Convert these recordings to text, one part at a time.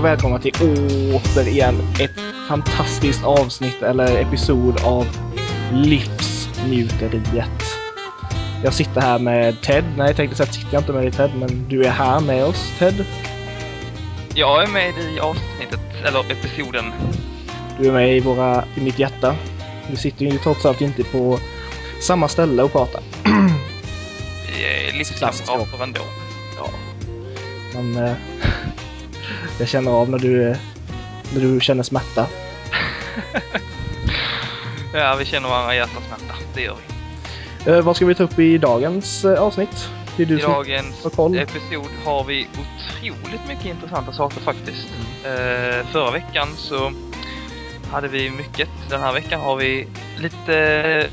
Och välkomna till återigen ett fantastiskt avsnitt eller episod av Livsnjuteriet. Jag sitter här med Ted. Nej, jag tänkte säga sitter jag inte med dig Ted, men du är här med oss Ted. Jag är med i avsnittet, eller episoden. Du är med i, våra, i mitt hjärta. Vi sitter ju trots allt inte på samma ställe och pratar. Livskamrater ändå. Ja. Men eh, jag känner av när du, när du känner smärta. Ja, vi känner varandra hjärtasmärta. Det gör vi. Eh, vad ska vi ta upp i dagens eh, avsnitt? I dagens episod har vi otroligt mycket intressanta saker faktiskt. Eh, förra veckan så hade vi mycket. Den här veckan har vi lite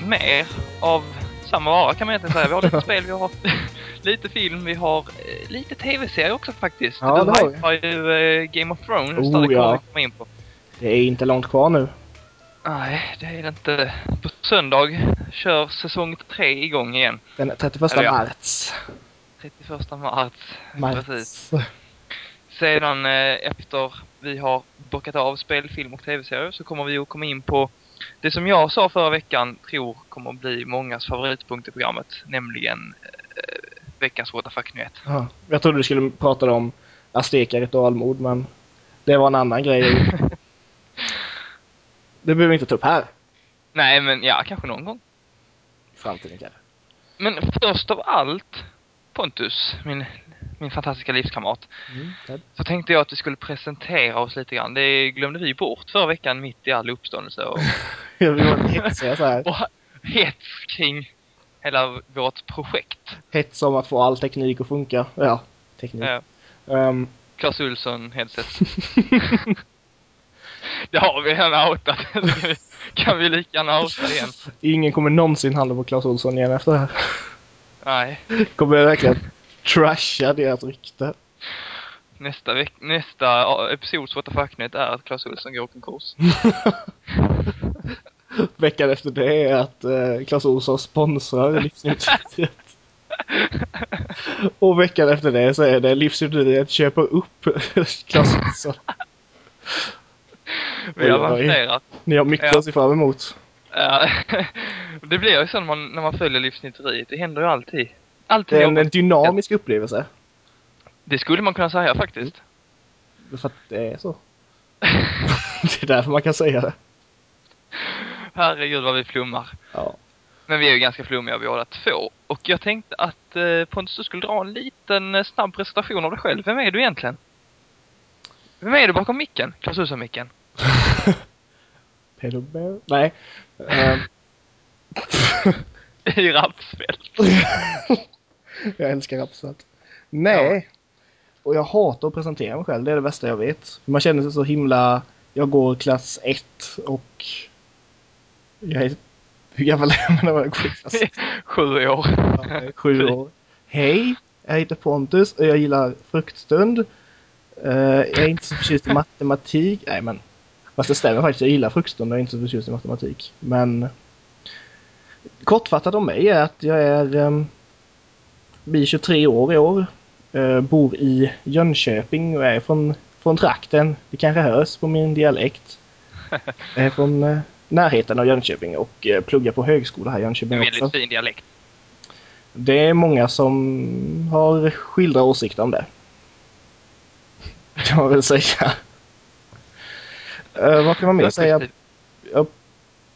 mer av samma vara kan man egentligen säga. Vi har lite spel, vi har lite film, vi har eh, lite tv-serier också faktiskt. Ja, du har ju eh, Game of Thrones, Oh, där ja. komma in på. Det är inte långt kvar nu. Nej, det är det inte. På söndag kör säsong tre igång igen. Den 31 Eller ja. mars. 31 mars. Mars. Precis. Sedan eh, efter vi har bockat av spel, film och tv-serier så kommer vi att komma in på det som jag sa förra veckan tror kommer att bli mångas favoritpunkt i programmet. Nämligen eh, veckans What the fuck-nyhet. Ja. Jag trodde du skulle prata om Azteca ritualmord, men det var en annan grej. det behöver vi inte ta upp här. Nej, men ja, kanske någon gång. I framtiden kanske. Men först av allt, Pontus, min, min fantastiska livskamrat. Mm. Så tänkte jag att vi skulle presentera oss lite grann. Det glömde vi bort förra veckan mitt i all uppståndelse och, Jag vill vara så här. och hets kring hela vårt projekt. Hets om att få all teknik att funka. Ja, teknik. Eh, Ehm, Clas Ohlson headset. Det har vi redan outat. Kan vi lika gärna outa igen. ingen kommer någonsin handla på Clas Ohlson igen efter det här. Nej. Kommer jag verkligen trasha deras rykte. Nästa, veck nästa ja, episods What the fuck är att Clas Ohlson går konkurs. Veckan efter det är att eh, Clas Ohlson sponsrar Livsnjuteriet. Och veckan efter det så är det Livsnjuteriet köper upp Clas Ohlson. Vi oj. avancerar. Ni har mycket Ja. att se fram emot. Ja, det blir ju så när man, när man följer livsnitteriet. Det händer ju alltid. Alltid Det är en, en dynamisk upplevelse. Det skulle man kunna säga faktiskt. För att det är så. det är därför man kan säga det. Herregud vad vi flummar. Ja. Men vi är ju ganska flummiga båda två. Och jag tänkte att eh, Pontus du skulle dra en liten eh, snabb presentation av dig själv. Vem är du egentligen? Vem är du bakom micken? Klas Ohlson-micken? Pedo Bear? Nej. Ehm, I rapsfält. jag älskar rapsfält. Nej. Och jag hatar att presentera mig själv. Det är det bästa jag vet. Man känner sig så himla... Jag går klass 1 och... Jag är... Hur gammal är jag när jag klass 1? Sju år. Ja, jag är Sju år. Hej! Jag heter Pontus och jag gillar fruktstund. Eh, jag är inte så förtjust i matematik. Nej men... Fast det stämmer faktiskt. Jag gillar fruktstund och är inte så förtjust i matematik. Men... Kortfattat om mig är att jag är... Um, blir 23 år i år. Eh, bor i Jönköping och är från, från trakten. Det kanske hörs på min dialekt. Jag är från eh, närheten av Jönköping och eh, pluggar på högskola här i Jönköping också. väldigt fin dialekt. Det är många som har skilda åsikter om det. Kan man väl säga. Uh, vad kan man mer säga? Jag,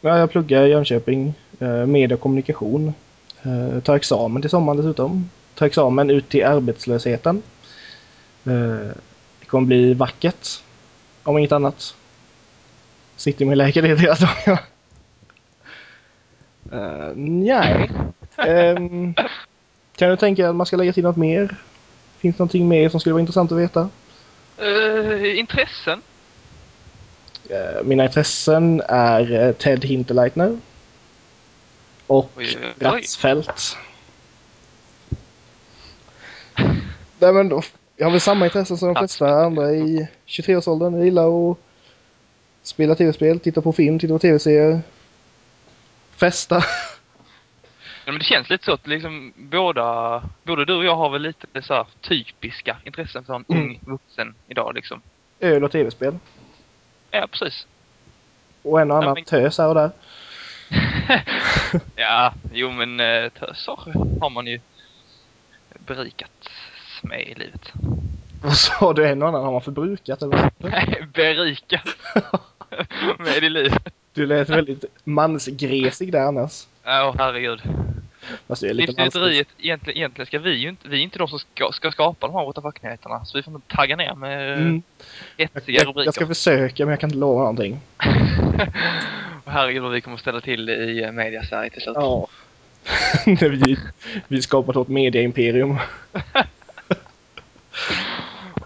ja, jag pluggar i Jönköping. Uh, media och kommunikation. Uh, tar examen till sommaren dessutom. Tar examen ut till arbetslösheten. Uh, det kommer bli vackert. Om inget annat. Sitter min lägenhet hela dagen. Uh, nej. Ehm, kan du tänka att man ska lägga till något mer? Finns det någonting mer som skulle vara intressant att veta? Eh, intressen? Eh, mina intressen är eh, Ted Hinterleitner. Och Oj, oj. Ratsfält. Nej men då, jag har väl samma intressen som de flesta andra i 23-årsåldern. Jag gillar att spela tv-spel, titta på film, titta på tv-serier. Festa. Ja, men det känns lite så att liksom båda, både du och jag har väl lite så typiska intressen för en Mm. ung vuxen idag liksom. Öl och tv-spel. Ja, precis. Och en och Ja, annan men- tös här och där. ja, jo men eh, töser har man ju berikats med i livet. Vad sa du? En och annan har man förbrukat eller? Nej, berikat med i livet. Du lät väldigt mansgresig där annars. Ja, åh, herregud. Fast är lite. Livsnjuteriet, egentligen, egentligen ska vi ju inte, vi är inte de som ska, ska skapa de här fuck-nyheterna. Så vi får nog tagga ner med Mm. Jag, hetsiga jag, rubriker. jag ska försöka men jag kan inte lova någonting. Och herregud vad vi kommer ställa till i eh, media-Sverige till slut. Ja. Vi, vi skapat vårt mediaimperium.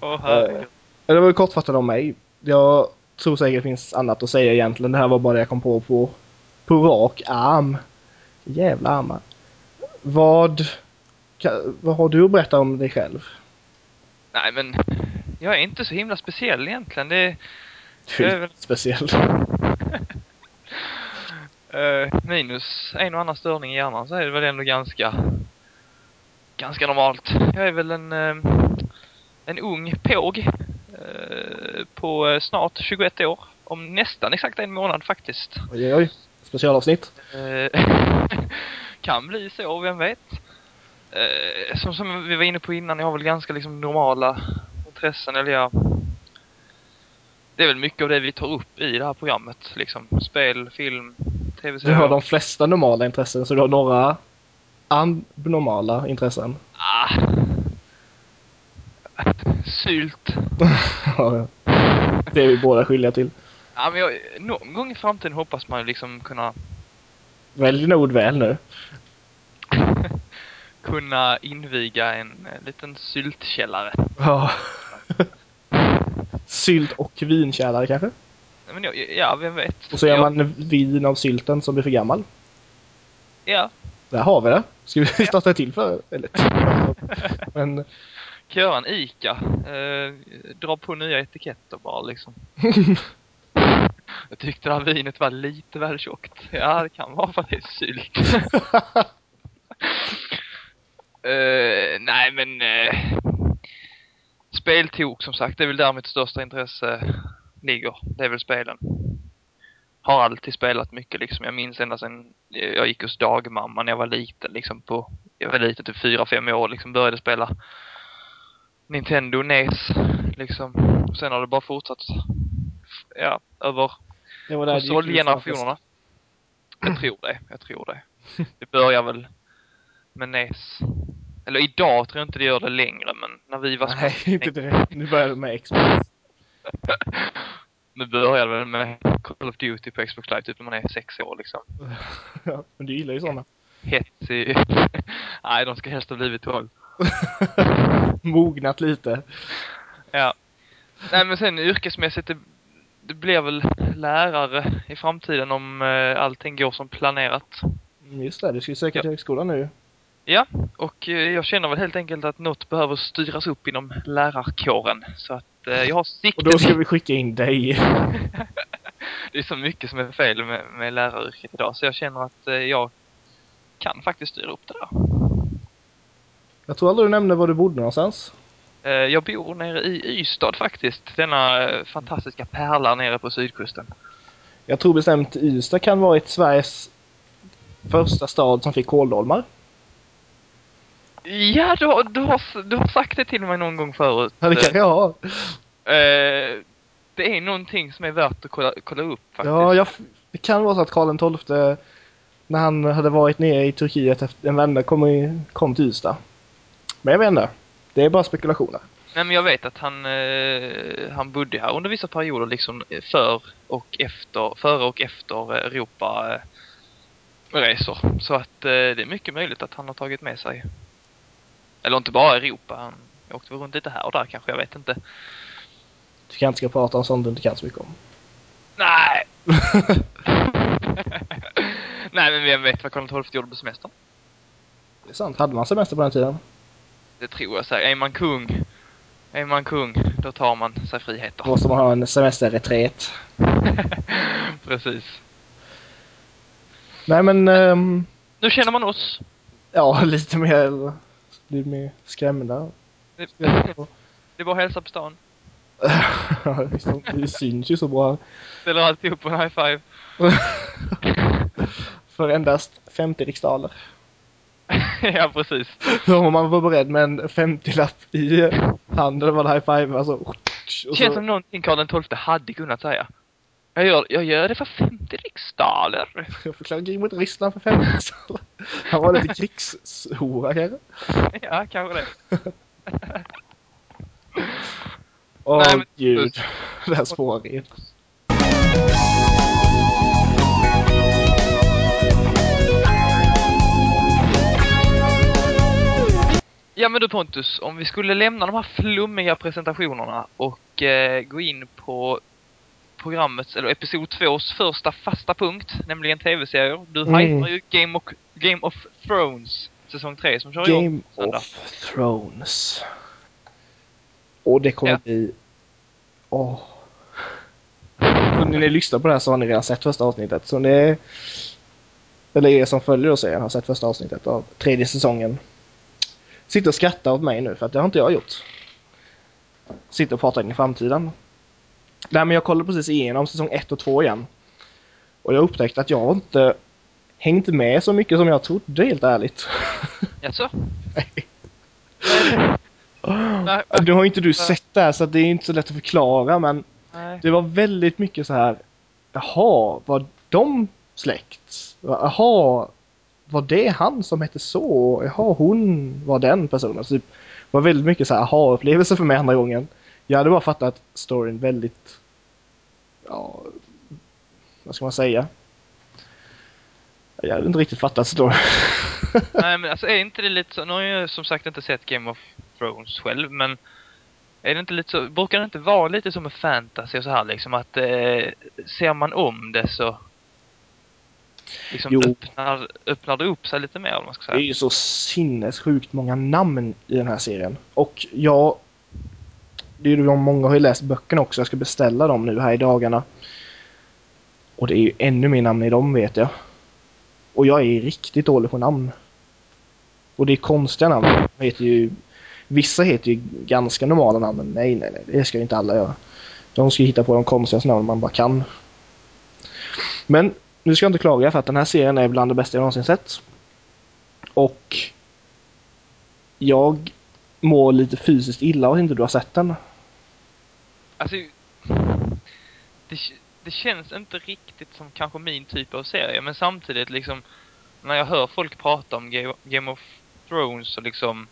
Åh herregud. Det var kortfattat om mig. Jag tror säkert finns annat att säga egentligen. Det här var bara det jag kom på på, på rak arm. Jävla armar. Vad, vad har du att berätta om dig själv? Nej men, jag är inte så himla speciell egentligen. Det Du är väl- speciell. är minus en och annan störning i hjärnan så är det väl ändå ganska, ganska normalt. Jag är väl en, eh, en ung påg eh, på eh, snart 21 år. Om nästan exakt en månad faktiskt. Oj, oj, oj. Specialavsnitt. Eh, kan bli så, vem vet. Eh, som, som vi var inne på innan, jag har väl ganska liksom normala intressen, eller ja. Det är väl mycket av det vi tar upp i det här programmet, liksom. Spel, film, Du har tv-serier. de flesta normala intressen så du har några abnormala intressen. Ah. Sylt. Ja, det är vi båda skyldiga till. Ja, men jag, någon gång i framtiden hoppas man liksom kunna, Välj dina ord väl nu. kunna inviga en eh, liten syltkällare. Ja. Sylt och vinkällare kanske? Men jag, ja, vem vet. Och så gör Ja, man vin av sylten som blir för gammal. Ja, Där har vi det. Ska vi starta till för Eller Men göra en ICA. Eh, dra på nya etiketter bara liksom. Jag tyckte det här vinet var lite väl tjockt. Ja, det kan vara för att det är sylt. Eh, nej, men... Uh, speltok som sagt, det är väl där mitt största intresse ligger. Det är väl spelen. Har alltid spelat mycket liksom. Jag minns ända sedan jag gick hos dagmamma när jag var liten liksom på... Jag var liten, typ 4-5 år liksom. Började spela Nintendo NES liksom. Sen har det bara fortsatt. Ja, över det var där det gick konsolgenerationerna. Jag tror det, jag tror det. Det börjar väl med NES. Eller idag tror jag inte det gör det längre, men när vi var. Nej, inte direkt. Nu börjar det med Xbox. Nu börjar det väl med Call of Duty på Xbox Live, typ när man är sex år liksom. Ja, men du gillar ju sådana. Hets i... Nej, de ska helst ha blivit 12. Mognat lite. Ja. Nej, men sen yrkesmässigt, det, det blir väl lärare i framtiden om eh, allting går som planerat. Mm, Just det, du ska ju söka Ja. till högskolan nu. Ja, och eh, jag känner väl helt enkelt att något behöver styras upp inom lärarkåren. Så att eh, jag har Och siktet då ska vi skicka in dig. Det är så mycket som är fel med, med läraryrket idag, så jag känner att eh, jag kan faktiskt styra upp det där. Jag tror aldrig du nämnde var du bodde någonstans. Eh, jag bor nere i Ystad faktiskt, denna eh, fantastiska pärla nere på sydkusten. Jag tror bestämt Ystad kan vara ett Sveriges första stad som fick kåldolmar. Ja, du, har- du, har, du har sagt det till mig någon gång förut. Ja, det kanske jag har. Eh, det är någonting som är värt att kolla, kolla upp faktiskt. Ja, jag, det kan vara så att Karl XII, när han hade varit nere i Turkiet efter en vända, kom, i, kom till Ystad. Men jag vet inte. Det är bara spekulationer. Nej, men jag vet att han, eh, han bodde här under vissa perioder liksom för och efter, före och efter Europa eh, resor. Så att eh, det är mycket möjligt att han har tagit med sig, eller inte bara Europa, han åkte runt lite här och där kanske, jag vet inte. Du kanske inte ska prata om sånt du inte kan så mycket om. Nej! Nej, men vem vet vad Karl XII gjorde på semestern? Det är sant. Hade man semester på den tiden? Det tror jag säkert. Är man kung, är man kung, då tar man sig friheter. Då måste man ha en semesterreträtt. Precis. Nej men, ehm, Nu känner man oss. Ja, lite mer, lite mer skrämda. Det, det är bara att hälsa på stan. Det syns ju så bra. Ställer alltid upp på en high five. För endast 50 riksdaler. ja, precis. Så om man var beredd med en 50-lapp i handen var det high five, alltså. Och Känns så, som någonting Karl XII hade kunnat säga. Jag gör, jag gör det för 50 riksdaler. jag förklarar krig mot Ryssland för 50 riksdaler. Han var lite krigshora kanske. ja, kanske det. Åh men- gud. Det här spåret. Ja men du Pontus, om vi skulle lämna de här flummiga presentationerna och eh, gå in på programmets, eller episod 2s första fasta punkt, nämligen tv-serier. Du Mm. hypar ju Game of, Game of Thrones säsong 3 som kör Game of Thrones. Och det kommer Ja. bli... Åh. Om ni lyssnar på det här så har ni redan sett första avsnittet. Så ni... Eller er som följer då serien har sett första avsnittet av tredje säsongen. Sitter och skrattar åt mig nu för att det har inte jag gjort. Sitter och pratar in i framtiden. Nej men jag kollade precis igenom säsong 1 och 2 igen. Och jag upptäckte att jag inte hängt med så mycket som jag trodde helt ärligt. Jaså? Nej. Nej, Nu har inte du sett det här så det är inte så lätt att förklara men nej. det var väldigt mycket så här. Jaha, var de släkt? Jaha, var det han som hette så? Jaha, hon var den personen. Så det var väldigt mycket så här aha-upplevelse för mig andra gången. Jag hade bara fattat storyn väldigt, ja, vad ska man säga? Jag hade inte riktigt fattat storyn. Nej men alltså är inte det lite så, nu har jag ju som sagt inte sett Game of Thrones själv men är det inte lite så, brukar det inte vara lite som med fantasy och så här liksom att eh, ser man om det så liksom Jo. öppnar, öppnar det upp sig lite mer om man ska Det är säga. ju så sinnessjukt många namn i den här serien. Och jag... Det är ju de många har ju läst böckerna också. Jag ska beställa dem nu här i dagarna. Och det är ju ännu mer namn i dem vet jag. Och jag är riktigt dålig på namn. Och det är konstiga namn. De heter ju, vissa heter ju ganska normala namn, men nej, nej, nej. Det ska ju inte alla göra. De ska ju hitta på de konstigaste namn man bara kan. Men nu ska jag inte klaga för att den här serien är bland det bästa jag någonsin sett. Och jag mår lite fysiskt illa att inte du har sett den. Alltså det, det känns inte riktigt som kanske min typ av serie men samtidigt liksom när jag hör folk prata om Ga- Game of Thrones och liksom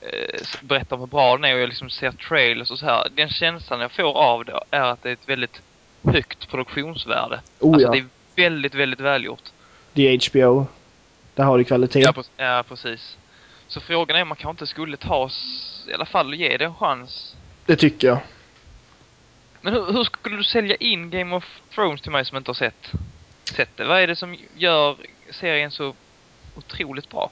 eh, berätta hur bra den är och jag liksom ser trailers och så här. Den känslan jag får av det är att det är ett väldigt högt produktionsvärde. Oh alltså ja, det är väldigt, väldigt välgjort. det är HBO. Där har du kvalitet. Ja, pre- ja, precis. Så frågan är om man kanske inte skulle ta i alla fall ge det en chans. Det tycker jag. Men hur, hur skulle du sälja in Game of Thrones till mig som inte har sett, sett det? Vad är det som gör serien så otroligt bra?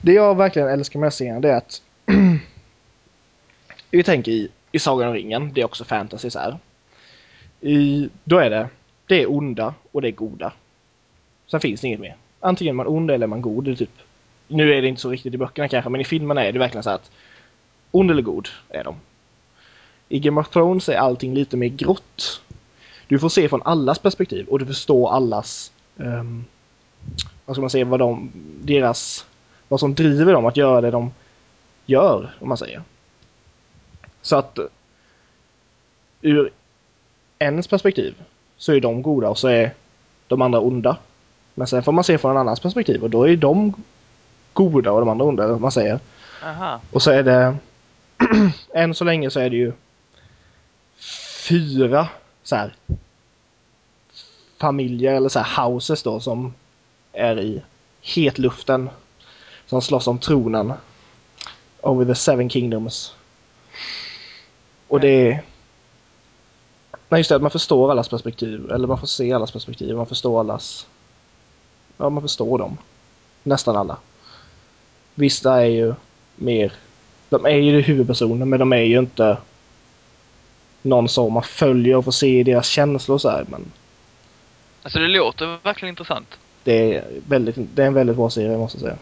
Det jag verkligen älskar med serien det är att vi tänker i, i Sagan om ringen, det är också fantasy så här. I, då är det, det är onda och det är goda. Sen finns det inget mer. Antingen är man ond eller man god. Typ, nu är det inte så riktigt i böckerna kanske, men i filmerna är det verkligen så att ond eller god är de. I Game of Thrones är allting lite mer grått. Du får se från allas perspektiv och du förstår allas, um, vad ska man säga, vad de, deras vad som driver dem att göra det de gör, om man säger. Så att ur ens perspektiv så är de goda och så är de andra onda. Men sen får man se från en annans perspektiv och då är de goda och de andra onda, om man säger. Aha. Och så är det än så länge så är det ju fyra så här familjer eller så här houses då som är i hetluften som slåss om tronen over the seven kingdoms. Och det är Nej just det, att man förstår allas perspektiv. Eller man får se allas perspektiv. Man förstår allas... Ja, man förstår dem. Nästan alla. Vissa är ju mer... De är ju huvudpersoner men de är ju inte någon som man följer och får se deras känslor så här. Men Alltså det låter verkligen intressant. Det är, väldigt, det är en väldigt bra serie måste jag säga.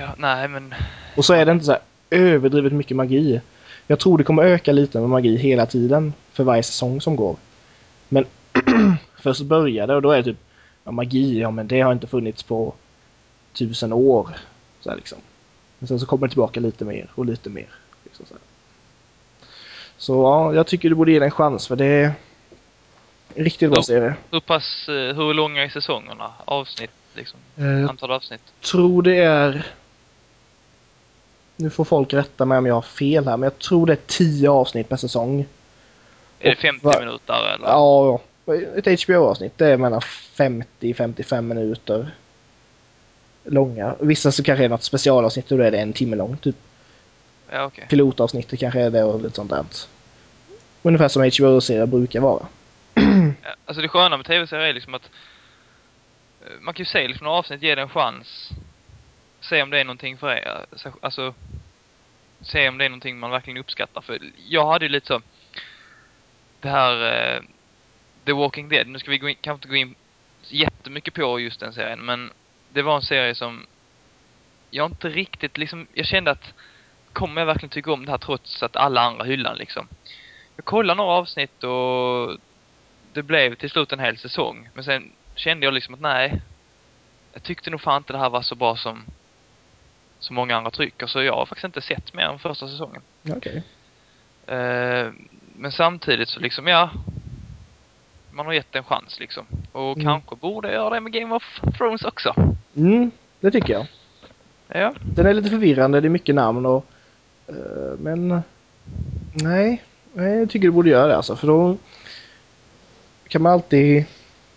Ja, nej men... Och så är det inte så här överdrivet mycket magi. Jag tror det kommer öka lite med magi hela tiden för varje säsong som går. Men först börjar det och då är det typ ja, magi, ja men det har inte funnits på tusen år. Så liksom. Men sen så kommer det tillbaka lite mer och lite mer. Liksom så, så ja, jag tycker du borde ge den en chans för det är riktigt bra serie. Hur pass, eh, hur långa är säsongerna? Avsnitt liksom? Eh, Antal avsnitt? tror det är... Nu får folk rätta mig om jag har fel här, men jag tror det är 10 avsnitt per säsong. Är det Och 50 va- minuter eller? Ja, ett HBO-avsnitt det är mellan 50-55 minuter långa. Vissa så kanske det är något specialavsnitt och då är det en timme långt. Typ Ja, okej. pilotavsnittet kanske är det och lite sånt där. Ungefär som HBO-serier brukar vara. Ja, Alltså det sköna med tv-serier är liksom att eh, man kan ju se liksom några avsnitt, ge det en chans. Se om det är någonting för er. Alltså, alltså, se om det är någonting man verkligen uppskattar. För jag hade ju lite så, det här eh, The Walking Dead, nu ska vi gå in, kanske inte gå in jättemycket på just den serien, men det var en serie som jag inte riktigt liksom, jag kände att kommer jag verkligen tycka om det här trots att alla andra hyllar den, liksom? Jag kollade några avsnitt och det blev till slut en hel säsong. Men sen kände jag liksom att nej, jag tyckte nog fan inte det här var så bra som så många andra trycker. Så jag har faktiskt inte sett mer än första säsongen. Okej. Eh, men samtidigt så liksom, ja. Man har gett en chans liksom. Och Mm. kanske borde jag göra det med Game of Thrones också. Mm, det tycker jag. Ja. Den är lite förvirrande, det är mycket namn och... eh, men... Nej, nej, jag tycker du borde göra det alltså för då kan man alltid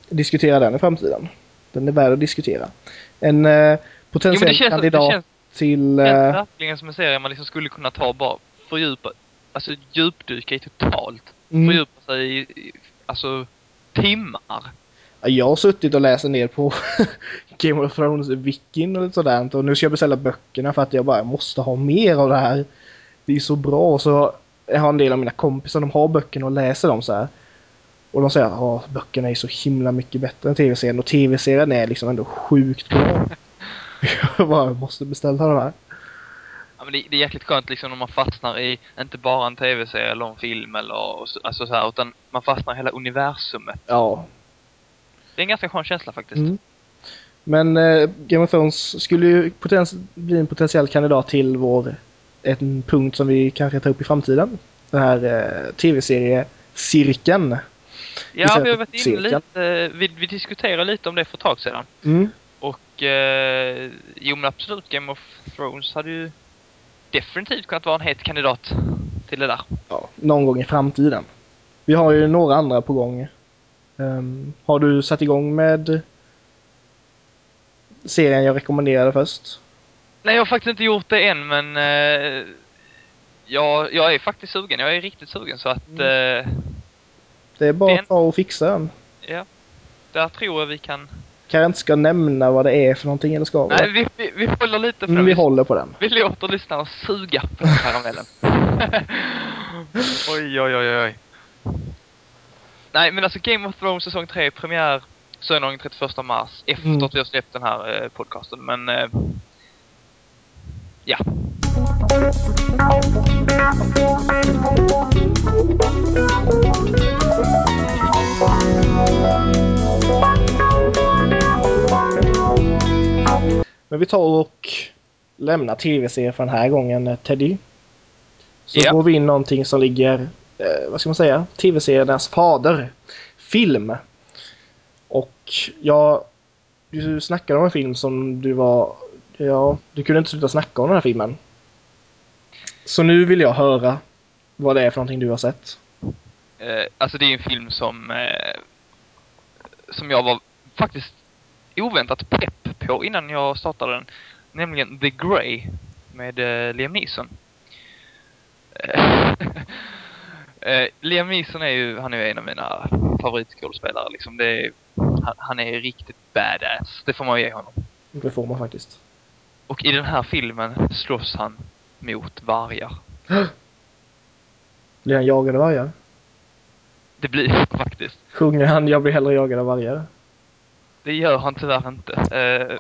diskutera den i framtiden. Den är värd att diskutera. En eh, Jo potentiell det kandidat till... det känns Eh, verkligen som en serie man liksom skulle kunna ta bara fördjupa, alltså djupdyka i totalt. mm, Fördjupa sig i, alltså timmar. jag har suttit och läst del på Game of Thrones wikin och sådär och nu ska jag beställa böckerna för att jag bara måste ha mer av det här. Det är så bra och så jag har en del av mina kompisar, de har böckerna och läser dem så här. Och de säger att "Ja, böckerna är så himla mycket bättre än tv-serien och tv-serien är liksom ändå sjukt bra. jag bara måste beställa de här. Ja, men det, det är jäkligt skönt liksom när man fastnar i, inte bara en tv-serie eller en film eller alltså så här, utan man fastnar i hela universumet. Ja. Det är en ganska skön känsla faktiskt. Mm. Men eh, Game of Thrones skulle ju bli en potentiell kandidat till vår en punkt som vi kanske tar upp i framtiden. Den här eh, tv-seriecirkeln. Ja, vi har varit inne lite, vi, vi diskuterade lite om det för ett tag sedan. Mm. Och, eh, jo men absolut, Game of Thrones hade ju definitivt kunnat vara en het kandidat till det där. Ja, någon gång i framtiden. Vi har ju några andra på gång. Ehm, har du satt igång med serien jag rekommenderade först? Nej, jag har faktiskt inte gjort det än, men eh, jag, jag är faktiskt sugen. Jag är riktigt sugen, så att eh, Det är bara Den- att fixa den. ja, där tror jag vi kan... Kanske inte ska nämna vad det är för någonting eller ska Nej, vi, vi, vi håller lite på den. vi håller på den. vi låter lyssnarna suga på karamellen. oj, oj, oj, oj. Nej, men alltså Game of Thrones säsong 3 premiär söndagen 31 mars efter Mm. att vi har släppt den här eh, podcasten, men eh, ja. Men vi tar och lämnar tv-serien för den här gången, eh, Teddy. Så Ja. går vi in någonting som ligger, eh, vad ska man säga, tv-seriernas fader. Film. Och ja, du snackade om en film som du var, ja, du kunde inte sluta snacka om den här filmen. Så nu vill jag höra vad det är för någonting du har sett. Eh, alltså det är en film som eh, som jag var faktiskt oväntat pepp på innan jag startade den. Nämligen The Grey med eh, Liam Neeson. Eh, Liam Neeson är ju, han är ju en av mina favoritskådespelare liksom. Det är, han, han är riktigt badass. Det får man ge honom. Det får man faktiskt. Och i den här filmen slåss han mot vargar. Blir han jagad av vargar? Det blir faktiskt. Sjunger han Jag blir hellre jagad av vargar? Det gör han tyvärr inte. Eh,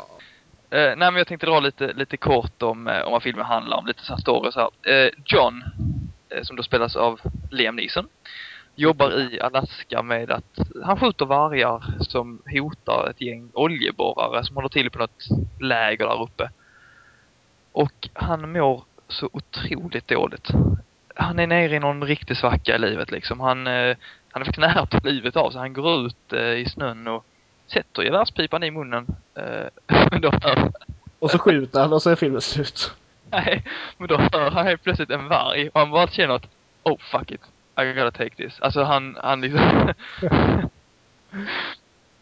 eh, nej men jag tänkte dra lite, lite kort om, eh, om vad filmen handlar om, lite så här story så här. Eh, John, eh, som då spelas av Liam Neeson, jobbar i Alaska med att han skjuter vargar som hotar ett gäng oljeborrare som håller till på något läger där uppe. Och han mår så otroligt dåligt. Han är nere i någon riktig svacka i livet liksom. Han, eh, han är faktiskt nära på livet av sig. Han går ut eh, i snön och sätter gevärspipan i munnen. Eh, men då hör, Och så skjuter han och så är filmen slut. nej, men då hör han helt plötsligt en varg och han bara känner att oh fuck it, I gotta take this. Alltså han, han liksom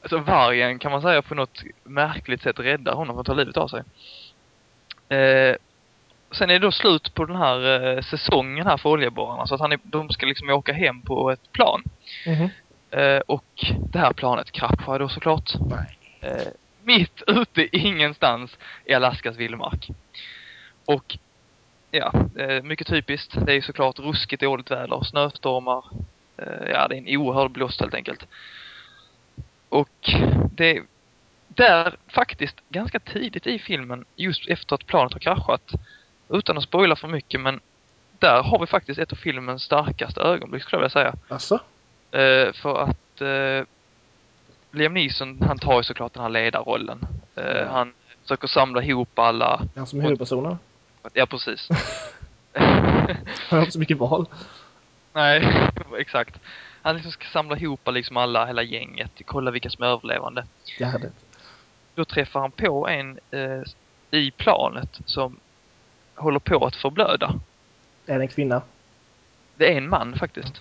Alltså vargen kan man säga på något märkligt sätt räddar honom från att ta livet av sig. Eh, sen är det då slut på den här eh, säsongen här för oljeborrarna så att han är, de ska liksom åka hem på ett plan. Mhm. Eh, och det här planet kraschar då såklart. Eh, mitt ute ingenstans i Alaskas vildmark. Och ja, eh, mycket typiskt. Det är ju såklart ruskigt dåligt väder, snöstormar. Eh, ja, det är en oerhörd blåst helt enkelt. Och det där faktiskt ganska tidigt i filmen, just efter att planet har kraschat, utan att spoila för mycket, men där har vi faktiskt ett av filmens starkaste ögonblick skulle jag vilja säga. Alltså? Eh, för att eh, Liam Neeson, han tar ju såklart den här ledarrollen. Eh, Ja. Han försöker samla ihop alla, Han som är huvudpersonen. ja precis. Han har inte så mycket val. Nej, exakt. Han liksom ska samla ihop liksom alla, hela gänget, kolla vilka som är överlevande. Gärdet. Då träffar han på en eh, i planet som håller på att förblöda. Är det en kvinna? Det är en man faktiskt.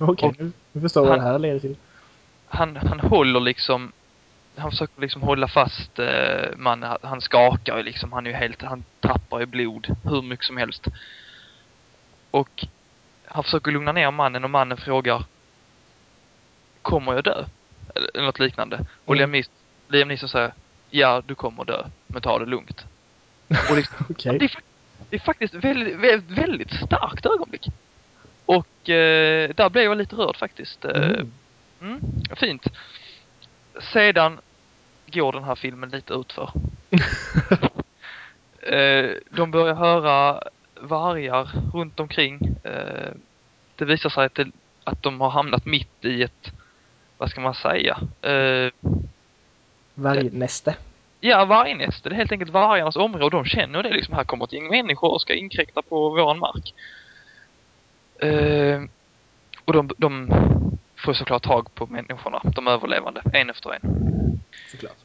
Okej, Och- nu, förstår jag vad han- det här leder till. han, han håller liksom han försöker liksom hålla fast eh, mannen, han skakar ju liksom, han är ju helt, han tappar ju blod hur mycket som helst. Och han försöker lugna ner mannen och mannen frågar Kommer jag dö? Eller något liknande. Och Mm. Liam, Neeson, Liam Neeson säger Ja, du kommer dö, men ta det lugnt. Och liksom, Okej. det, är, det är faktiskt väldigt, väldigt, väldigt starkt ögonblick. Och eh, där blev jag lite rörd faktiskt. Eh, Mm. Mm, fint. Sedan går den här filmen lite utför. eh, de börjar höra vargar runt omkring. Eh, det visar sig att, det, att de har hamnat mitt i ett, vad ska man säga? Eh, Vargnäste. ja, vargnäste. Det är helt enkelt vargarnas område. De känner det liksom. Här kommer ett gäng människor och ska inkräkta på våran mark. Eh, och de, de får såklart tag på människorna, de överlevande, en efter en. Såklart.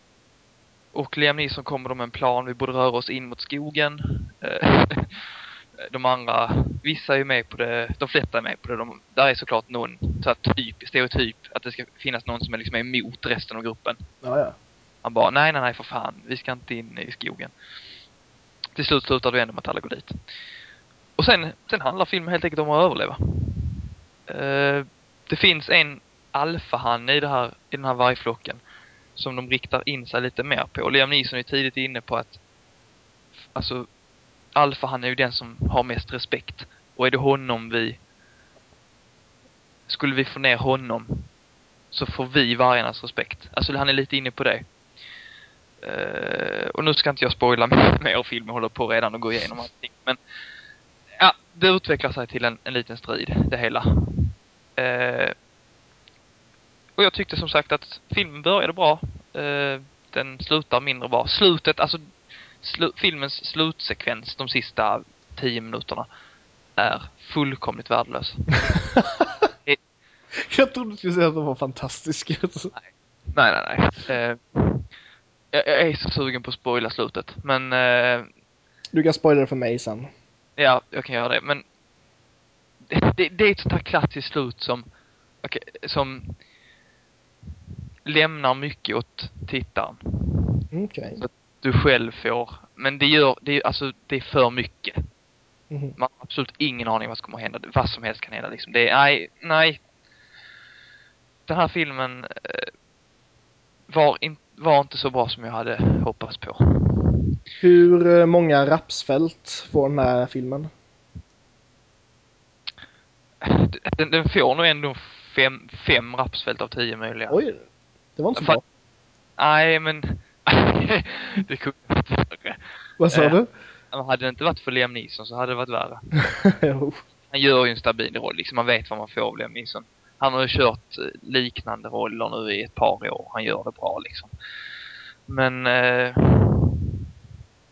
Och Liam Neeson kommer då med en plan, vi borde röra oss in mot skogen. Eh, De andra, vissa är ju med på det, de flesta är med på det. De, där är såklart någon så här typ, stereotyp, att det ska finnas någon som är liksom emot resten av gruppen. Ja, ja. Han bara, nej, nej, nej, för fan, vi ska inte in i skogen. Till slut slutar det ändå med att alla går dit. Och sen, sen handlar filmen helt enkelt om att överleva. Eh, det finns en alfahanne i, det här, i den här vargflocken som de riktar in sig lite mer på. Liam Neeson är tidigt inne på att alltså alfahanne är ju den som har mest respekt. Och är det honom vi skulle vi få ner honom så får vi vargarnas respekt. Alltså han är lite inne på det. Uh, och nu ska inte jag spoila mer, mer filmen håller på redan att gå igenom allting. Men det utvecklar sig till en, en liten strid, det hela. Eh, och jag tyckte som sagt att filmen började bra. Eh, den slutar mindre bra. Slutet, alltså slu, filmens slutsekvens de sista tio minuterna är fullkomligt värdelös. Jag trodde du skulle säga att de var fantastiska. Nej, nej, nej. Eh, jag, jag är så sugen på att spoila slutet, men eh, Du kan spoila det för mig sen. ja, jag kan göra det. Men det, det, det är ett sånt här klassiskt slut som, okej, som lämnar mycket åt tittaren. Okej. Du själv får, men det gör, det är alltså, det är för mycket. Mhm. Man har absolut ingen aning vad som kommer att hända. Vad som helst kan hända liksom. Det är, nej, nej. Den här filmen eh, var, in, var inte så bra som jag hade hoppats på. Hur eh, många rapsfält får den här filmen? Den, den får nog ändå fem, fem rapsfält av tio möjliga. Oj, det var inte så bra. Nej, men... det kunde varit värre. Vad sa Eh. du? Hade det inte varit för Liam Neeson så hade det varit värre. Jo. Han gör ju en stabil roll, liksom. Man vet vad man får av Liam Neeson. Han har ju kört eh, liknande roller nu i ett par år. Han gör det bra, liksom. Men... Eh,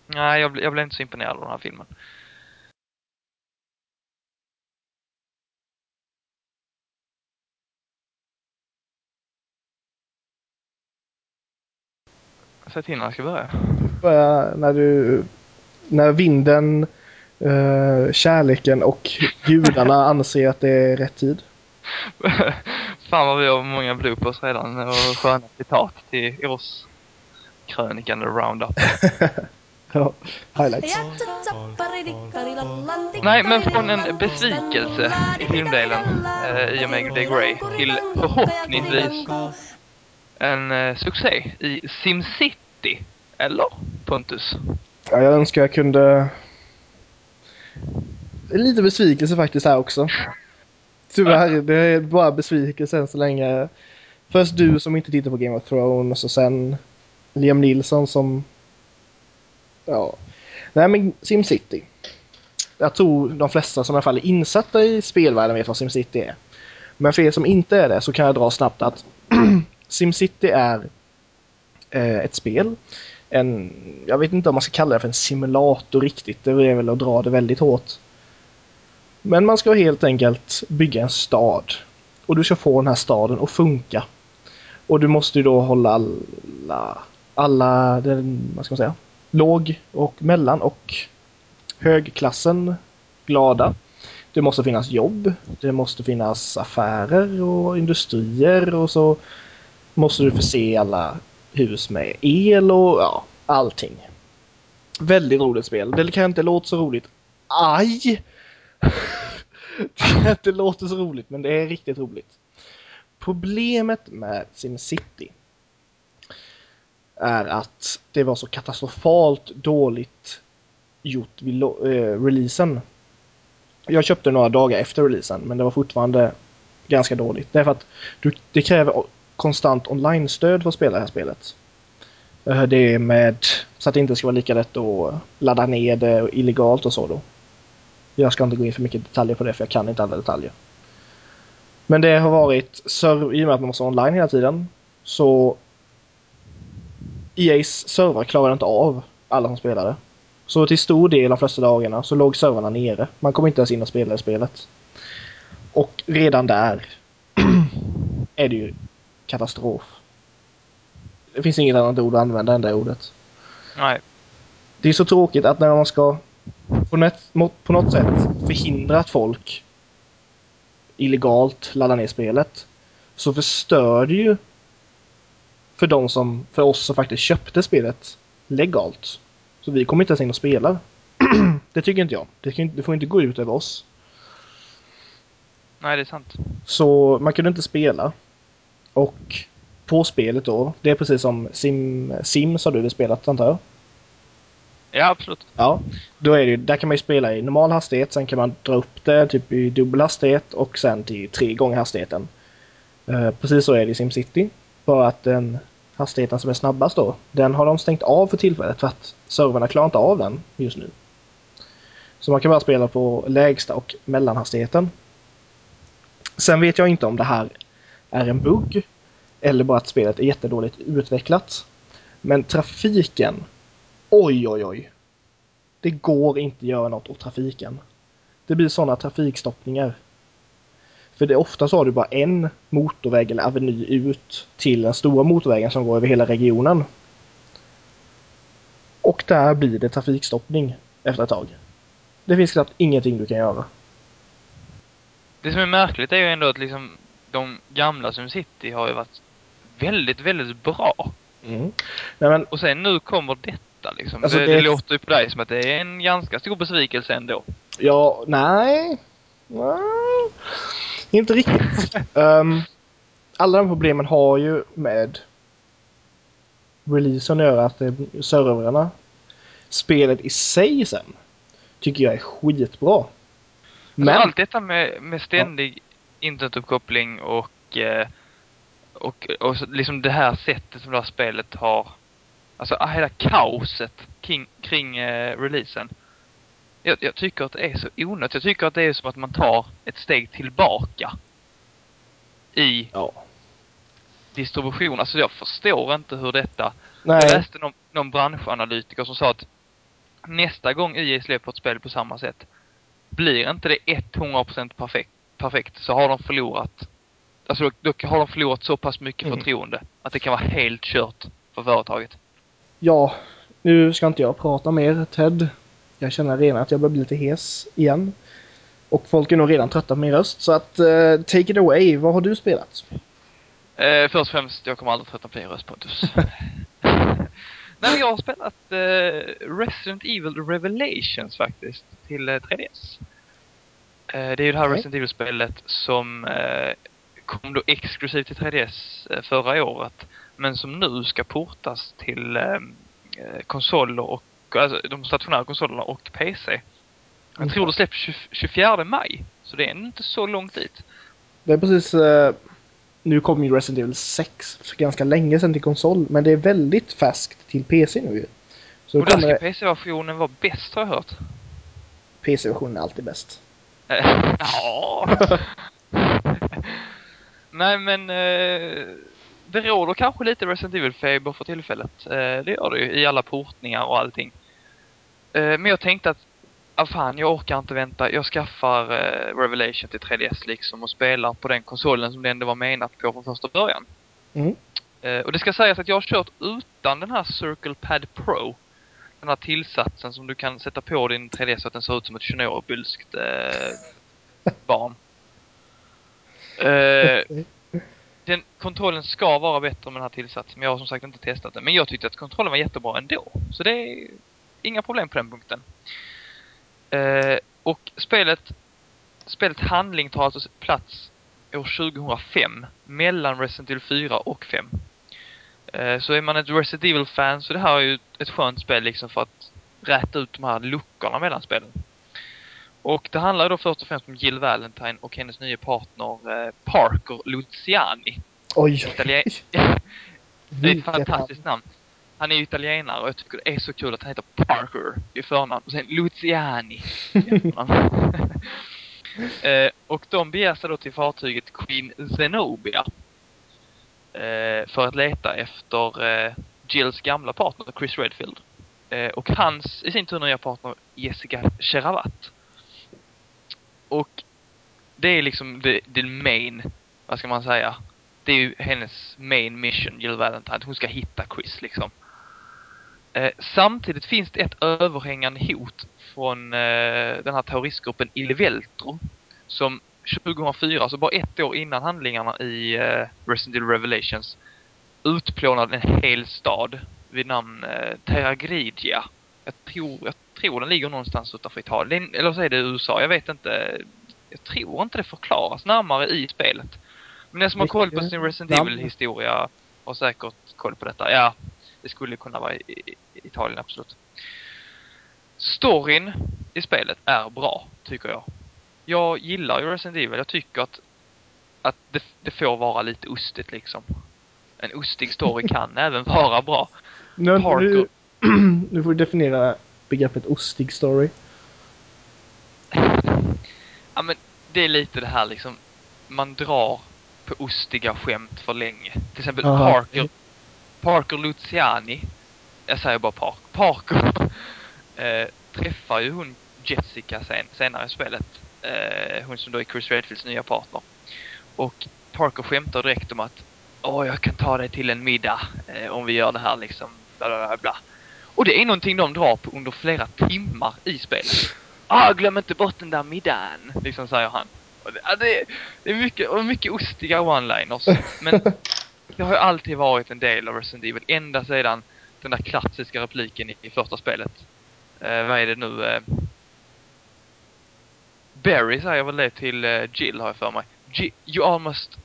nej, jag, jag blev inte så imponerad av den här filmen. Säg till när jag ska börja. Börja när du... När vinden, eh, kärleken och gudarna anser att det är rätt tid. Fan vad vi har många bloopers redan och sköna citat till oss krönikan The Roundup. Ja, highlights. Nej, men från en besvikelse i filmdelen eh, i och med The Grey till förhoppningsvis en eh, succé i SimCity. Eller? Pontus? Ja, jag önskar jag kunde... Lite besvikelse faktiskt här också. Tyvärr, det är bara besvikelse än så länge. Först du som inte tittar på Game of Thrones och sen Liam Nilsson som... Ja. Nej men SimCity. Jag tror de flesta som i alla fall är insatta i spelvärlden vet vad SimCity är. Men för er som inte är det så kan jag dra snabbt att SimCity är eh, ett spel. En, jag vet inte om man ska kalla det för en simulator riktigt. Det är väl att dra det väldigt hårt. Men man ska helt enkelt bygga en stad. Och du ska få den här staden att funka. Och du måste ju då hålla alla, alla den, vad ska man säga, låg och mellan och högklassen glada. Det måste finnas jobb. Det måste finnas affärer och industrier och så måste du förse alla hus med el och ja, allting. Väldigt roligt spel. Det kan inte låta så roligt. Aj! det låter så roligt, men det är riktigt roligt. Problemet med SimCity är att det var så katastrofalt dåligt gjort vid eh, releasen. Jag köpte några dagar efter releasen, men det var fortfarande ganska dåligt. Därför att du, det kräver konstant online-stöd för att spela det här spelet. Eh, det är med så att det inte ska vara lika lätt att ladda ner det illegalt och så då. Jag ska inte gå in för mycket detaljer på det för jag kan inte alla detaljer. Men det har varit, i och med att man måste online hela tiden, så EA's servrar klarar inte av alla som spelade. Så till stor del de flesta dagarna så låg servrarna nere. Man kom inte ens in och spelade spelet. Och redan där är det ju katastrof. Det finns inget annat ord att använda än det ordet. Nej. Det är så tråkigt att när man ska på något, må- på något sätt förhindra att folk illegalt laddar ner spelet så förstör det ju för de som, för oss som faktiskt köpte spelet legalt. Så vi kommer inte ens in och spelar. det tycker inte jag. Det, kan, det får inte gå ut över oss. Nej, det är sant. Så man kunde inte spela. Och på spelet då, det är precis som Sim, Sims har du väl spelat antar jag? Ja, absolut. Ja, då är det där kan man ju spela i normal hastighet, sen kan man dra upp det typ i dubbel hastighet och sen till tre gånger hastigheten. Eh, precis så är det i SimCity. Bara att den hastigheten som är snabbast då, den har de stängt av för tillfället för att servrarna klarar inte av den just nu. Så man kan bara spela på lägsta och mellanhastigheten. Sen vet jag inte om det här är en bugg eller bara att spelet är jättedåligt utvecklat. Men trafiken, oj oj oj. Det går inte att göra något åt trafiken. Det blir sådana trafikstoppningar för det ofta så har du bara en motorväg eller aveny ut till den stora motorvägen som går över hela regionen. Och där blir det trafikstockning efter ett tag. Det finns knappt ingenting du kan göra. Det som är märkligt är ju ändå att liksom de gamla som City har ju varit väldigt, väldigt bra. Mm. Nej, men, Och sen nu kommer detta liksom. Alltså, det, det- det låter ju på dig som att det är en ganska stor besvikelse ändå. ja, nej. nej. Inte riktigt. Ehm, alla de problemen har ju med releasen att göra, att det är servrarna. Spelet i sig sen tycker jag är skitbra. Men, Alltså allt detta med, med ständig internetuppkoppling och, eh, och, och liksom det här sättet som det här spelet har, alltså hela kaoset kring, kring eh, releasen. Jag, jag tycker att det är så onödigt. Jag tycker att det är som att man tar ett steg tillbaka i Ja. distribution. Alltså jag förstår inte hur detta... Nej. Jag läste någon, någon branschanalytiker som sa att nästa gång EA släpper ett spel på samma sätt, blir inte det 100% perfekt, perfekt så har de förlorat, alltså då, då har de förlorat så pass mycket Mm. förtroende att det kan vara helt kört för företaget. Ja, nu ska inte jag prata mer Ted. Jag känner redan att jag börjar bli lite hes igen. Och folk är nog redan trötta på min röst. Så att, eh, take it away. Vad har du spelat? Eh, först och främst, jag kommer aldrig tröttna på din röst Pontus. Nej men jag har spelat eh, Resident Evil Revelations faktiskt till eh, 3DS. Eh, det är ju det här Okej. Resident Evil-spelet som eh, kom då exklusivt till 3DS eh, förra året. Men som nu ska portas till konsoler och, alltså de stationära konsolerna och PC. Jag tror det släpps 20, 24 maj. Så det är inte så långt dit. Det är precis... Eh, nu kom ju Resident Evil 6 för ganska länge sedan till konsol. Men det är väldigt färskt till PC nu ju. Så Och där ska PC-versionen vara bäst har jag hört. PC-versionen är alltid bäst. Eh, Ja. Nej men eh, det råder kanske lite Resident Evil-feber för tillfället. Eh, det gör det ju i alla portningar och allting. Eh, men jag tänkte att, ah fan jag orkar inte vänta. Jag skaffar eh, Revelation till 3DS liksom och spelar på den konsolen som det ändå var menat på från första början. Mm. Eh, och det ska sägas att jag har kört utan den här Circle Pad Pro. Den här tillsatsen som du kan sätta på din 3DS så att den ser ut som ett Tjernobyl-skt eh, barn. Eh, den, kontrollen ska vara bättre med den här tillsatsen, men jag har som sagt inte testat den. Men jag tyckte att kontrollen var jättebra ändå. Så det inga problem på den punkten. Eh, och spelet, spelet handling tar alltså plats år 2005 mellan Resident Evil 4 och 5. Eh, så är man ett Resident Evil-fan så det här är ju ett skönt spel liksom för att räta ut de här luckorna mellan spelen. Och det handlar då först och främst om Jill Valentine och hennes nya partner eh, Parker Luciani. Oj! Italien... det är ett fantastiskt namn. Han är ju italienare och jag tycker det är så kul att han heter Parker i förnamn och sen Luciani eh, och de beger sig då till fartyget Queen Zenobia. Eh, för att leta efter eh, Jills gamla partner Chris Redfield. Eh, och hans i sin tur nya partner Jessica Cheravat. Och det är liksom det, det main, vad ska man säga? Det är ju hennes main mission, Jill Valentine. Hon ska hitta Chris liksom. Eh, samtidigt finns det ett överhängande hot från eh, den här terroristgruppen Il Veltro. Som 2004, alltså bara ett år innan handlingarna i eh, Resident Evil Revelations, utplånade en hel stad vid namn eh, Terra Grigia. Jag tror, jag tror den ligger någonstans utanför Italien. Eller så är det USA, jag vet inte. Jag tror inte det förklaras närmare i spelet. Men den som har koll på sin Resident. Evil-historia har säkert koll på detta. Ja, det skulle kunna vara i, Italien, absolut. Storyn i spelet är bra, tycker jag. Jag gillar ju Resident Evil. Jag tycker att, att det, det får vara lite ostigt liksom. En ostig story kan även vara bra. Nu, Parker. nu, nu får du definiera begreppet ostig story. Ja men det är lite det här liksom. Man drar på ostiga skämt för länge. Till exempel Aha. Parker. Parker Luciani. Jag säger bara Park. Parker. eh, träffar ju hon Jessica sen, senare i spelet. Eh, hon som då är Chris Redfields nya partner. Och Parker skämtar direkt om att Åh, jag kan ta dig till en middag eh, om vi gör det här liksom. Bla, bla, bla, bla. Och det är någonting de drar på under flera timmar i spelet. Ah, glöm inte bort den där middagen, liksom säger han. Och det, det, det är mycket, och mycket ostiga one-liners. Men det har ju alltid varit en del av Resident Evil, ända sedan den där klassiska repliken i, i första spelet. Eh, vad är det nu? Eh, Barry säger väl det till eh, Jill har jag för mig. Gi- you almost...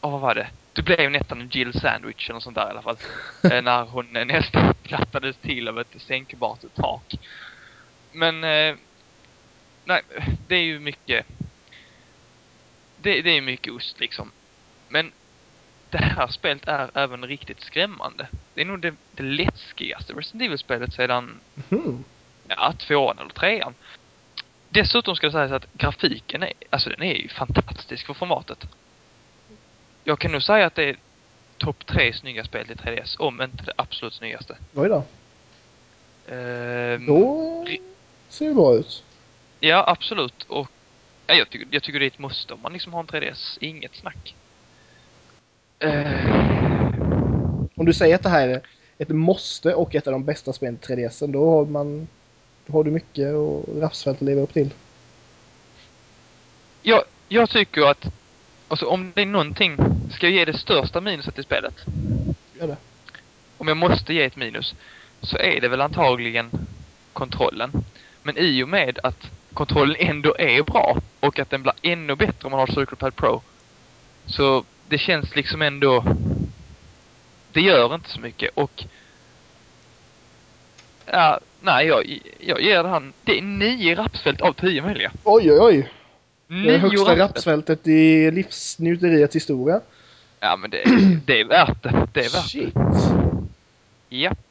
Åh, vad var det? Du blev nästan en Jill sandwich eller sånt där i alla fall. eh, när hon eh, nästan plattades till av ett sänkbart tak. Men, eh, nej, det är ju mycket, det, det är mycket ost liksom. Men det här spelet är även riktigt skrämmande. Det är nog det, det läskigaste Resident Evil-spelet sedan, Mhm. ja, tvåan eller trean. Dessutom ska det sägas att grafiken är, alltså den är ju fantastisk för formatet. Jag kan nog säga att det är topp tre snygga spel till 3DS, om inte det absolut snyggaste. Oj då. Ehm, Då ser det bra ut. Ja, absolut. Och ja, jag, tycker, jag tycker det är ett måste om man liksom har en 3DS. Inget snack. Eh, Om du säger att det här är ett måste och ett av de bästa spelen till 3DSen, då har man... Då har du mycket och rapsfält att leva upp till. jag, jag tycker att alltså, om det är någonting, ska jag ge det största minuset i spelet. Gör det. Om jag måste ge ett minus, så är det väl antagligen kontrollen. Men i och med att kontrollen ändå är bra och att den blir ännu bättre om man har CirclePad Pro. Så det känns liksom ändå... Det gör inte så mycket och... Ja, nej, jag, jag ger det han... Det är nio rapsfält av tio möjliga. Oj, oj, oj! Det högsta rapsfält. rapsfältet i livsnjuteriets historia. Ja, men det, det är värt det. Det är värt Shit! det. Japp.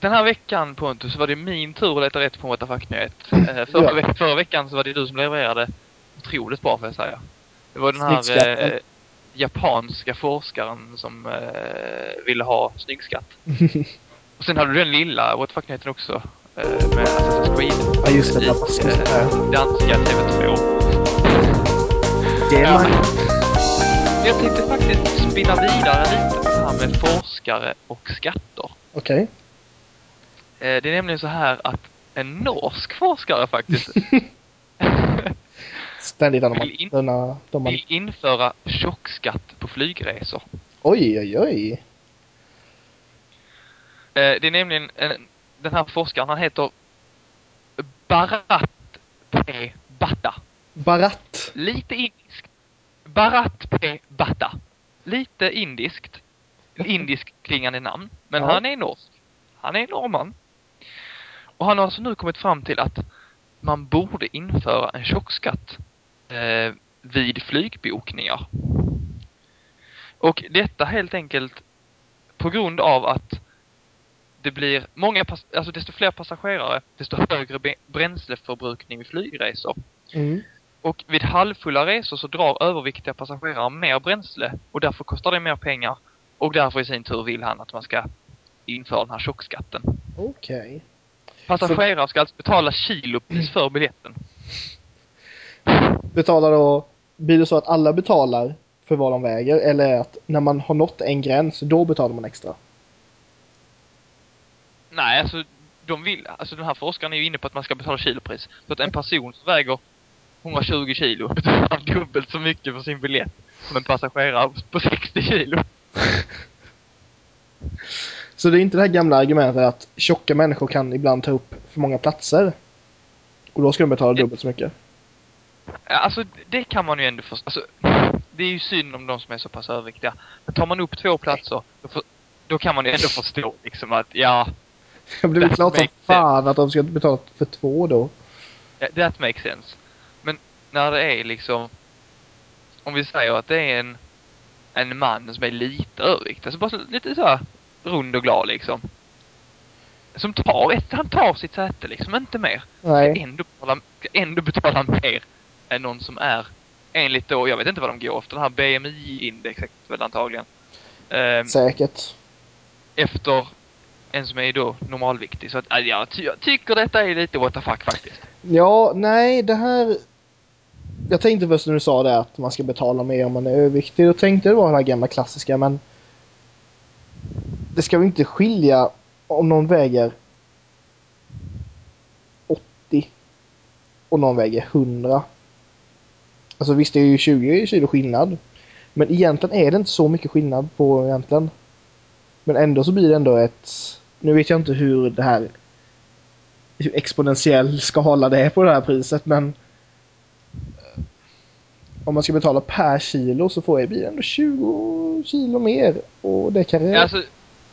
Den här veckan Pontus så var det min tur att leta rätt på what the fuck-nyhet. Eh, förra, Ja. veck- förra veckan så var det du som levererade otroligt bra får jag säga. Det var den här eh, japanska forskaren som eh, ville ha snyggskatt. Och sen hade du den lilla what the fuck-nyheten också. Eh, med Assassin's Creed. Ja, just det. i, eh, danska TV2. Det är Ja. man... Jag tänkte faktiskt spinna vidare lite på det här med forskare och skatter. Okej. Eh, Det är nämligen så här att en norsk forskare faktiskt Ständigt när. Vill in- Denna, de vill införa tjockskatt på flygresor. Oj, oj, oj. Eh, Det är nämligen en, den här forskaren, han heter Bharat P. Bhatta. Barat. Lite indiskt. Bharat P. Bhatta. Lite indiskt. Indisk klingande namn. Men Ja. han är norsk. Han är norrman. Och han har alltså nu kommit fram till att man borde införa en tjockskatt eh, vid flygbokningar. Och detta helt enkelt på grund av att det blir många, alltså desto fler passagerare, desto högre bränsleförbrukning vid flygresor. Mm. Och vid halvfulla resor så drar överviktiga passagerare mer bränsle och därför kostar det mer pengar. Och därför i sin tur vill han att man ska införa den här tjockskatten. Okej. Passagerare ska alltså betala kilopris för biljetten. Betalar då... Blir det så att alla betalar för vad de väger? Eller att när man har nått en gräns, då betalar man extra? Nej, alltså de vill, alltså den här forskaren är ju inne på att man ska betala kilopris. Så att en person som väger 120 kilo betalar dubbelt så mycket för sin biljett som en passagerare på 60 kilo. Så det är inte det här gamla argumentet att tjocka människor kan ibland ta upp för många platser. Och då ska de betala dubbelt så mycket. Ja, Alltså det kan man ju ändå förstå. Alltså, det är ju synd om de som är så pass överviktiga. Men tar man upp två platser, då, får, då kan man ju ändå förstå liksom att ja, Det blir väl That klart som fan att de ska betala för två då. that makes sense. Men när det är liksom, om vi säger att det är en, en man som är lite överviktig, alltså bara lite så här rund och glad liksom. Som tar ett, han tar sitt säte liksom, inte mer. Ska Nej. ändå betala, ska ändå betala mer än någon som är enligt då, jag vet inte vad de går efter, den här BMI-indexet väl antagligen. Ehm, Säkert. efter en som är då normalviktig. Så att, äh, jag, ty- jag tycker detta är lite what the fuck faktiskt. Ja, nej, det här... Jag tänkte först när du sa det att man ska betala mer om man är överviktig. Då tänkte jag det var det här gamla klassiska, men... Det ska väl inte skilja om någon väger 80 och någon väger 100. Alltså visst, det är ju 20 kilo skillnad. Men egentligen är det inte så mycket skillnad på egentligen. Men ändå så blir det ändå ett... Nu vet jag inte hur det här hur exponentiell skala det är på det här priset men om man ska betala per kilo så får det ändå 20 kilo mer och det kan Alltså,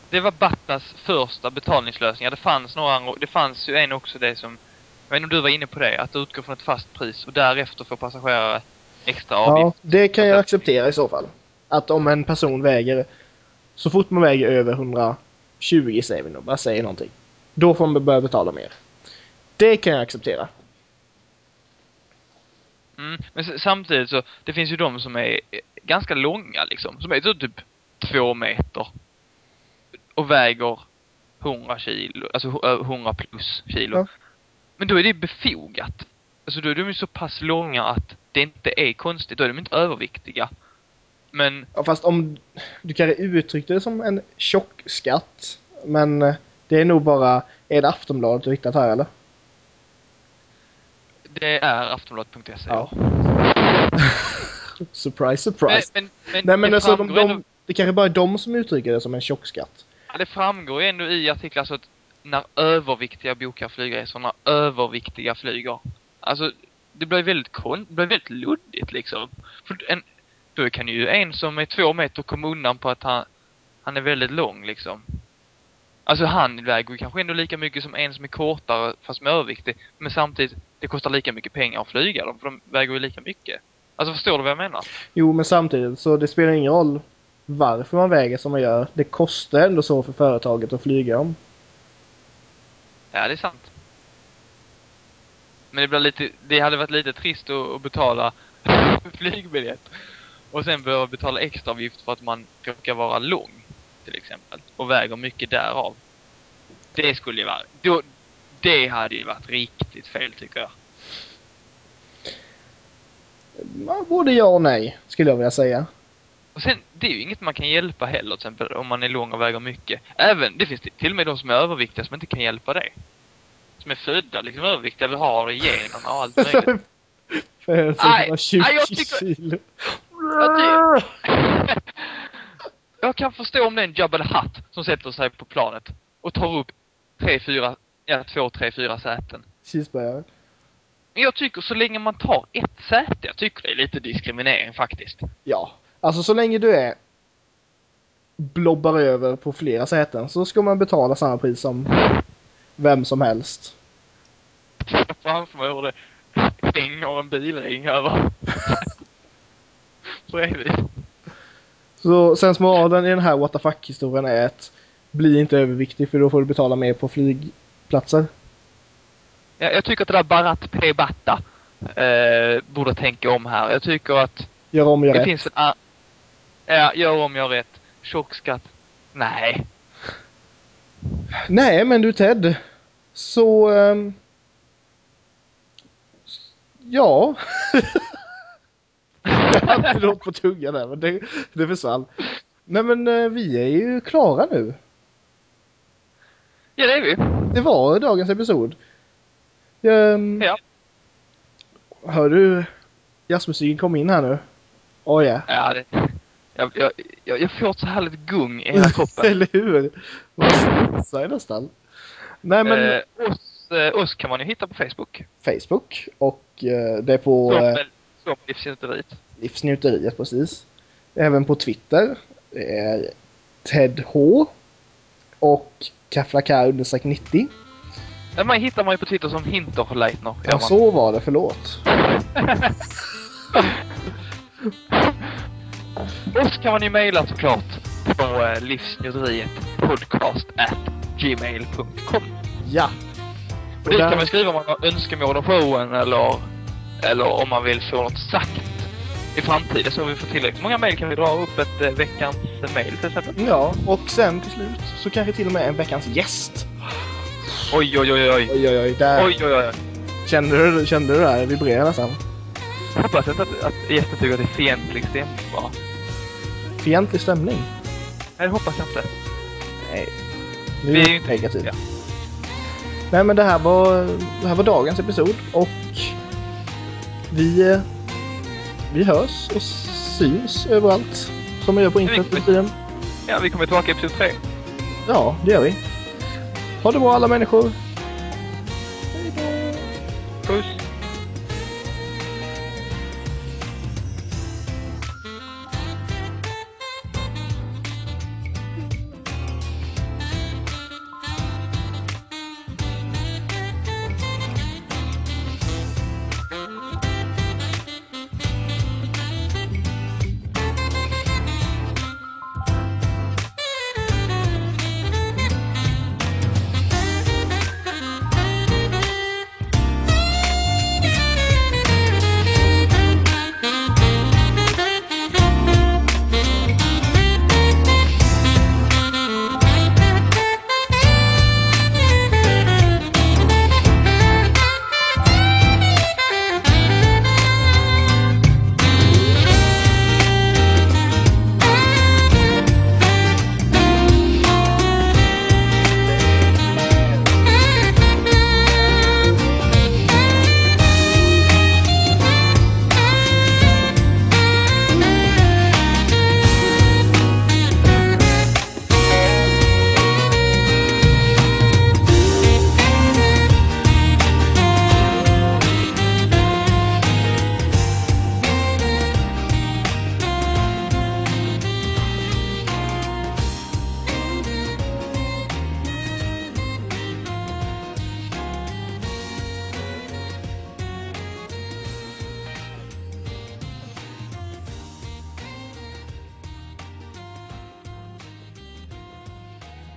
det var Battas första betalningslösningar. Det fanns några andra, det fanns ju en också det som, jag vet inte om du var inne på det, att det utgår från ett fast pris och därefter får passagerare extra Ja, avgift. det kan jag acceptera i så fall. Att om en person väger, så fort man väger över 120 säger vi nog, bara säger någonting. Då får man börja betala mer. Det kan jag acceptera. Mm. Men samtidigt så, det finns ju de som är eh, ganska långa liksom, som är så typ två meter. Och väger 100 kilo, alltså hu- ö, 100 plus kilo. Ja. Men då är det befogat. Alltså då är de ju så pass långa att det inte är konstigt, då är de inte överviktiga. Men, Ja, fast om du kanske uttryckte det som en tjock skatt. Men eh, det är nog bara, är det Aftonbladet du hittat här eller? Det är aftonbladet.se. Ja. Surprise, surprise. Men, men, men, Nej men det, alltså, de, framgår ändå, de, det kanske bara är de som uttrycker det som en tjock skatt. det framgår ju ändå i artiklar så att när överviktiga bokar flygresor, när överviktiga flyger. Alltså, det blir väldigt kon- det blir väldigt luddigt liksom. För en, då kan ju en som är två meter komma undan på att han, han är väldigt lång liksom. Alltså han väger kanske ändå lika mycket som en som är kortare fast med överviktig. Men samtidigt, det kostar lika mycket pengar att flyga dem, för de väger ju lika mycket. Alltså förstår du vad jag menar? Jo, men samtidigt så det spelar ingen roll varför man väger som man gör. Det kostar ändå så för företaget att flyga dem. Ja, det är sant. Men det blir lite, det hade varit lite trist att, att betala flygbiljett och sen behöva betala extra avgift för att man råkar vara lång, till exempel, och väger mycket därav. Det skulle ju vara, då, det hade ju varit riktigt fel tycker jag. Ja, Både ja och nej, skulle jag vilja säga. Och sen, det är ju inget man kan hjälpa heller, till exempel om man är lång och väger mycket. Även, det finns till och med de som är överviktiga som inte kan hjälpa det. Som är födda liksom överviktiga, eller har generna och allt möjligt. För 120 aj, jag tycker- kilo. Jag, ty- jag kan förstå om det är en Jabba Hutt som sätter sig på planet och tar upp tre, fyra, ja, två, tre, fyra säten. Cheeseburgare. Men jag tycker så länge man tar ett säte, jag tycker det är lite diskriminering faktiskt. Ja. Alltså så länge du är blobbar över på flera säten så ska man betala samma pris som vem som helst. Jag framför mig hur det hänger en bilring över. Bredvid. Så sensmoralen i den här what the fuck historien är att bli inte överviktig för då får du betala mer på flygplatser. Jag, jag tycker att det där Bharat P. Batta eh, borde tänka om här. Jag tycker att Gör om, gör det rätt. finns en Ja, gör om, gör rätt. Tjockskatt. Nej. Nej, men du Ted. Så... ehm, ja. något på tungan där, men det, det försvann. Nej men eh, vi är ju klara nu. Ja, det är vi. Det var dagens episod. Um, Ja. Hör du jazzmusiken kom in här nu? Oh ja. Ja, det, jag, jag, jag, jag får ett så härligt gung i hela kroppen. Eller hur? Man stressar nästan. Nej men eh, oss, eh, oss kan man ju hitta på Facebook. Facebook och eh, det är på Som, eh, som Livsnjuteriet. Livsnjuteriet precis. Även på Twitter. Det är Ted H. Och Kaflaka understreck 90. Ja, Man hittar man ju på Twitter som Hinterleitner. Ja, så var det. Förlåt. Oss kan man ju mejla såklart på eh, livsnjuteriet podcast gmail.com. Ja. Och dit kan man skriva om man har önskemål om showen eller, eller om man vill få något sagt i framtiden. Så vi får tillräckligt många mejl kan vi dra upp ett eh, veckans mejl till exempel. Ja, och sen till slut så kanske till och med en veckans gäst. Oj, oj, oj, oj. Oj, oj, oj. Där Oj, oj, oj. kände du, kände du det här? Det vibrerar nästan. Hoppas inte att, att gästen tycker att det är fientlig stämning bara. Fientlig stämning. Nej, det hoppas jag inte. Nej. Nu Vi är ju inte- negativt. ja. Nej men det här var, det här var dagens episod och vi, eh, vi hörs och syns överallt som vi gör på internet tiden. Ja, vi kommer tillbaka i episod tre. Ja, det gör vi. Ha det bra alla människor.